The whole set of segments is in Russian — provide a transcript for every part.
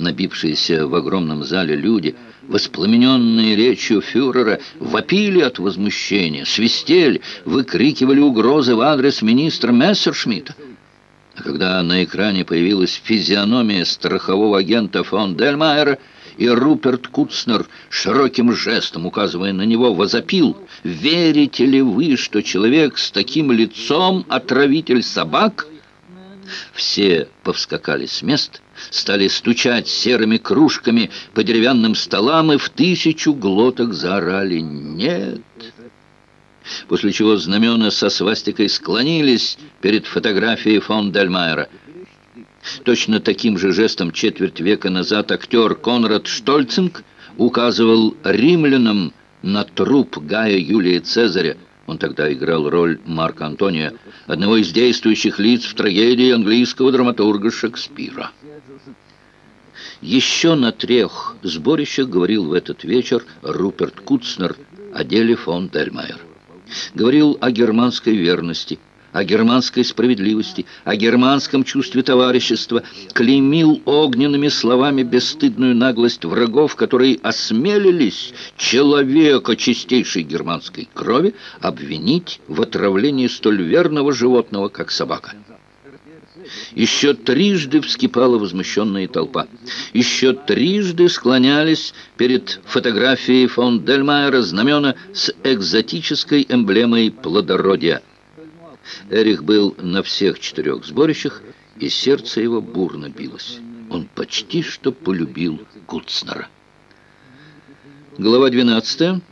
Набившиеся в огромном зале люди, воспламененные речью фюрера, вопили от возмущения, свистели, выкрикивали угрозы в адрес министра Мессершмитта. А когда на экране появилась физиономия страхового агента фон Дельмайера, и Руперт Куцнер широким жестом, указывая на него, возопил, «Верите ли вы, что человек с таким лицом — отравитель собак?» Все повскакали с мест, стали стучать серыми кружками по деревянным столам и в тысячу глоток заорали «Нет!». После чего знамена со свастикой склонились перед фотографией фон Дельмайера. Точно таким же жестом четверть века назад актер Конрад Штольцинг указывал римлянам на труп Гая Юлия Цезаря, он тогда играл роль Марка Антония, одного из действующих лиц в трагедии английского драматурга Шекспира. Еще на трех сборищах говорил в этот вечер Руперт Куцнер о деле фон Дельмайер. Говорил о германской верности – о германской справедливости, о германском чувстве товарищества, клеймил огненными словами бесстыдную наглость врагов, которые осмелились человека чистейшей германской крови обвинить в отравлении столь верного животного, как собака. Еще трижды вскипала возмущенная толпа. Еще трижды склонялись перед фотографией фон Дельмайера знамена с экзотической эмблемой плодородия – Эрих был на всех четырех сборищах, и сердце его бурно билось. Он почти что полюбил Куцнера. Глава 12.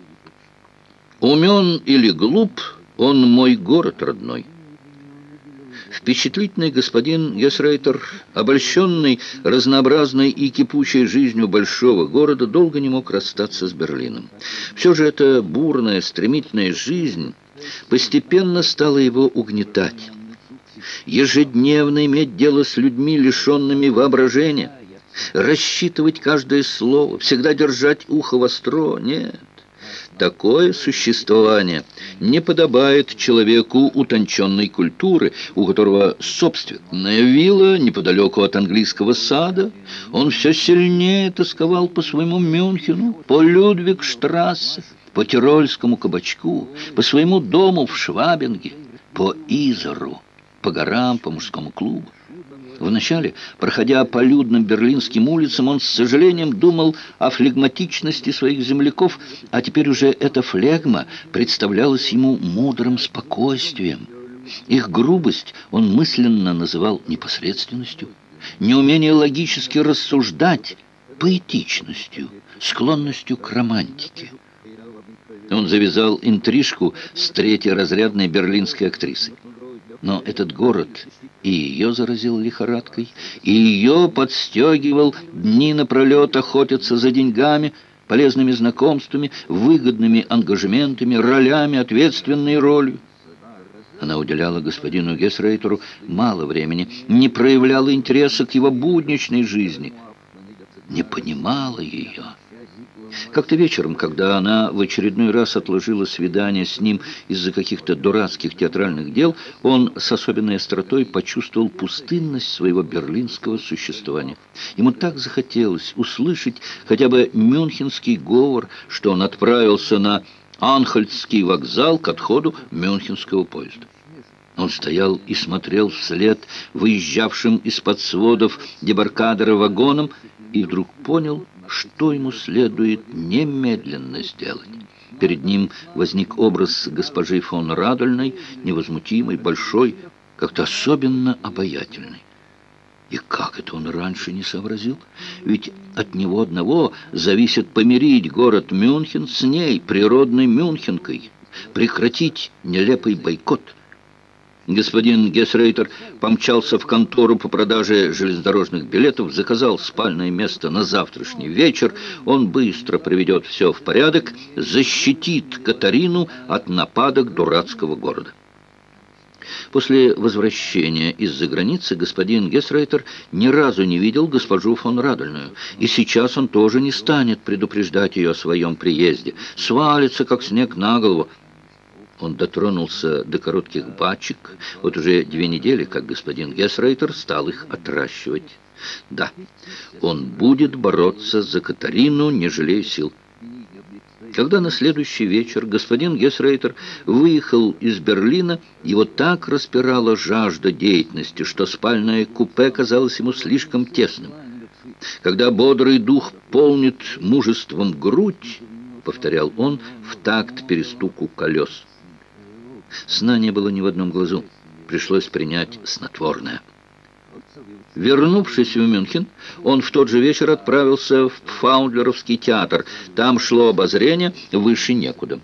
«Умен или глуп, он мой город родной». Впечатлительный господин Гесрейтер, обольщенный разнообразной и кипучей жизнью большого города, долго не мог расстаться с Берлином. Все же эта бурная, стремительная жизнь постепенно стало его угнетать. Ежедневно иметь дело с людьми, лишенными воображения, рассчитывать каждое слово, всегда держать ухо востро — нет. Такое существование не подобает человеку утонченной культуры, у которого собственная вилла неподалеку от английского сада. Он все сильнее тосковал по своему Мюнхену, по Людвигштрассе по Тирольскому кабачку, по своему дому в Швабинге, по Изору, по горам, по мужскому клубу. Вначале, проходя по людным берлинским улицам, он с сожалением думал о флегматичности своих земляков, а теперь уже эта флегма представлялась ему мудрым спокойствием. Их грубость он мысленно называл непосредственностью, неумение логически рассуждать – поэтичностью, склонностью к романтике. Он завязал интрижку с третьеразрядной берлинской актрисой. Но этот город и ее заразил лихорадкой, и ее подстегивал дни напролет охотиться за деньгами, полезными знакомствами, выгодными ангажементами, ролями, ответственной ролью. Она уделяла господину Гесрейтеру мало времени, не проявляла интереса к его будничной жизни, не понимала ее. Как-то вечером, когда она в очередной раз отложила свидание с ним из-за каких-то дурацких театральных дел, он с особенной остротой почувствовал пустынность своего берлинского существования. Ему так захотелось услышать хотя бы мюнхенский говор, что он отправился на Анхальдский вокзал к отходу мюнхенского поезда. Он стоял и смотрел вслед выезжавшим из-под сводов дебаркадера вагоном и вдруг понял, что ему следует немедленно сделать. Перед ним возник образ госпожи фон Радольной, невозмутимой, большой, как-то особенно обаятельной. И как это он раньше не сообразил? Ведь от него одного зависит помирить город Мюнхен с ней, природной Мюнхенкой, прекратить нелепый бойкот – Господин Гесрейтер помчался в контору по продаже железнодорожных билетов, заказал спальное место на завтрашний вечер. Он быстро приведет все в порядок, защитит Катарину от нападок дурацкого города. После возвращения из-за границы господин Гесрейтер ни разу не видел госпожу фон Радольную, и сейчас он тоже не станет предупреждать ее о своем приезде. Свалится, как снег на голову, он дотронулся до коротких бачек. Вот уже две недели, как господин Гесрейтер стал их отращивать. Да, он будет бороться за Катарину, не жалея сил. Когда на следующий вечер господин Гесрейтер выехал из Берлина, его так распирала жажда деятельности, что спальное купе казалось ему слишком тесным. Когда бодрый дух полнит мужеством грудь, повторял он в такт перестуку колес. Сна не было ни в одном глазу. Пришлось принять снотворное. Вернувшись в Мюнхен, он в тот же вечер отправился в Фаундлеровский театр. Там шло обозрение, выше некуда.